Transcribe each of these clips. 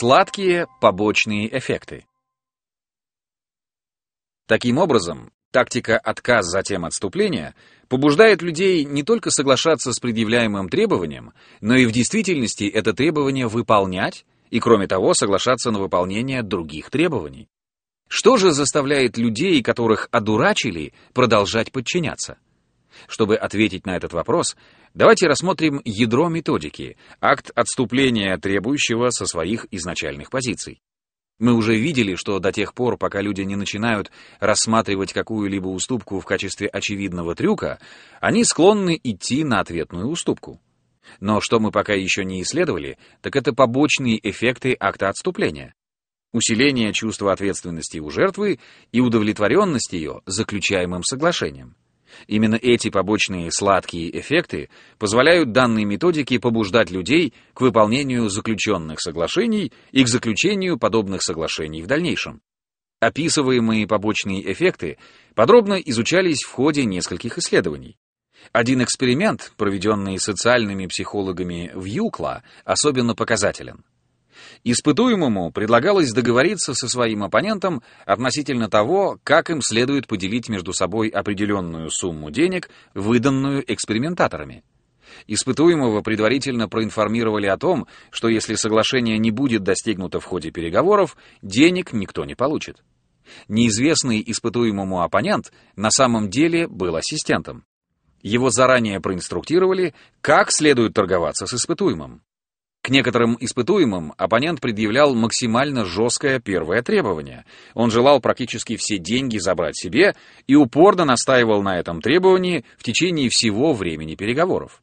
Сладкие побочные эффекты. Таким образом, тактика отказ, затем отступления побуждает людей не только соглашаться с предъявляемым требованием, но и в действительности это требование выполнять и, кроме того, соглашаться на выполнение других требований. Что же заставляет людей, которых одурачили, продолжать подчиняться? Чтобы ответить на этот вопрос, давайте рассмотрим ядро методики, акт отступления требующего со своих изначальных позиций. Мы уже видели, что до тех пор, пока люди не начинают рассматривать какую-либо уступку в качестве очевидного трюка, они склонны идти на ответную уступку. Но что мы пока еще не исследовали, так это побочные эффекты акта отступления. Усиление чувства ответственности у жертвы и удовлетворенность ее заключаемым соглашением. Именно эти побочные сладкие эффекты позволяют данной методике побуждать людей к выполнению заключенных соглашений и к заключению подобных соглашений в дальнейшем. Описываемые побочные эффекты подробно изучались в ходе нескольких исследований. Один эксперимент, проведенный социальными психологами в Юкла, особенно показателен. Испытуемому предлагалось договориться со своим оппонентом относительно того, как им следует поделить между собой определенную сумму денег, выданную экспериментаторами. Испытуемого предварительно проинформировали о том, что если соглашение не будет достигнуто в ходе переговоров, денег никто не получит. Неизвестный испытуемому оппонент на самом деле был ассистентом. Его заранее проинструктировали, как следует торговаться с испытуемым. К некоторым испытуемым оппонент предъявлял максимально жесткое первое требование. Он желал практически все деньги забрать себе и упорно настаивал на этом требовании в течение всего времени переговоров.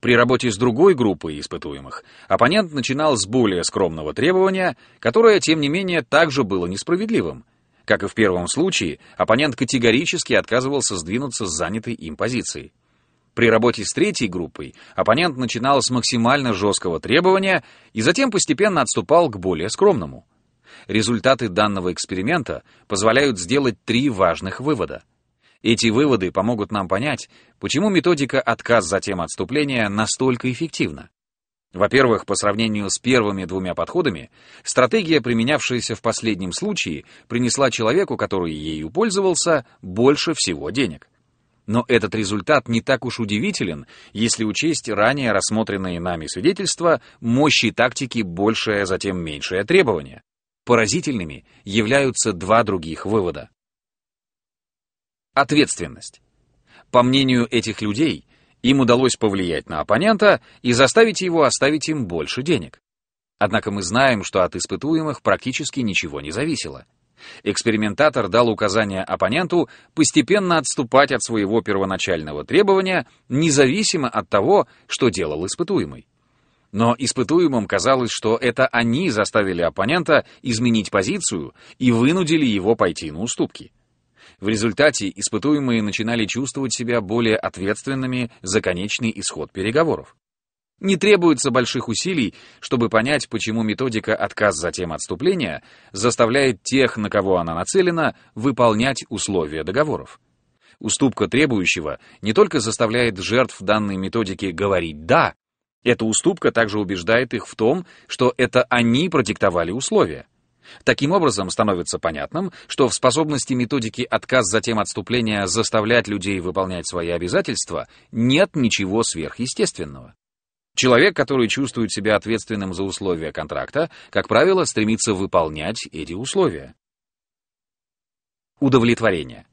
При работе с другой группой испытуемых оппонент начинал с более скромного требования, которое, тем не менее, также было несправедливым. Как и в первом случае, оппонент категорически отказывался сдвинуться с занятой им позиции. При работе с третьей группой оппонент начинал с максимально жесткого требования и затем постепенно отступал к более скромному. Результаты данного эксперимента позволяют сделать три важных вывода. Эти выводы помогут нам понять, почему методика отказ затем отступления настолько эффективна. Во-первых, по сравнению с первыми двумя подходами, стратегия, применявшаяся в последнем случае, принесла человеку, который ею пользовался, больше всего денег. Но этот результат не так уж удивителен, если учесть ранее рассмотренные нами свидетельства мощи тактики большее, затем меньшее требование. Поразительными являются два других вывода. Ответственность. По мнению этих людей, им удалось повлиять на оппонента и заставить его оставить им больше денег. Однако мы знаем, что от испытуемых практически ничего не зависело. Экспериментатор дал указание оппоненту постепенно отступать от своего первоначального требования, независимо от того, что делал испытуемый. Но испытуемым казалось, что это они заставили оппонента изменить позицию и вынудили его пойти на уступки. В результате испытуемые начинали чувствовать себя более ответственными за конечный исход переговоров. Не требуется больших усилий, чтобы понять, почему методика отказ затем отступления заставляет тех, на кого она нацелена, выполнять условия договоров. Уступка требующего не только заставляет жертв данной методики говорить «да», эта уступка также убеждает их в том, что это они продиктовали условия. Таким образом, становится понятным, что в способности методики отказ затем отступления заставлять людей выполнять свои обязательства нет ничего сверхъестественного. Человек, который чувствует себя ответственным за условия контракта, как правило, стремится выполнять эти условия. Удовлетворение.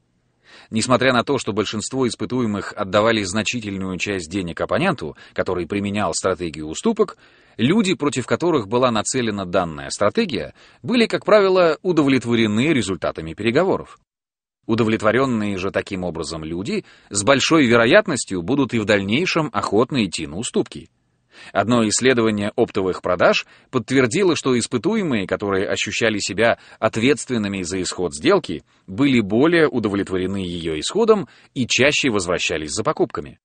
Несмотря на то, что большинство испытуемых отдавали значительную часть денег оппоненту, который применял стратегию уступок, люди, против которых была нацелена данная стратегия, были, как правило, удовлетворены результатами переговоров. Удовлетворенные же таким образом люди с большой вероятностью будут и в дальнейшем охотно идти на уступки. Одно исследование оптовых продаж подтвердило, что испытуемые, которые ощущали себя ответственными за исход сделки, были более удовлетворены ее исходом и чаще возвращались за покупками.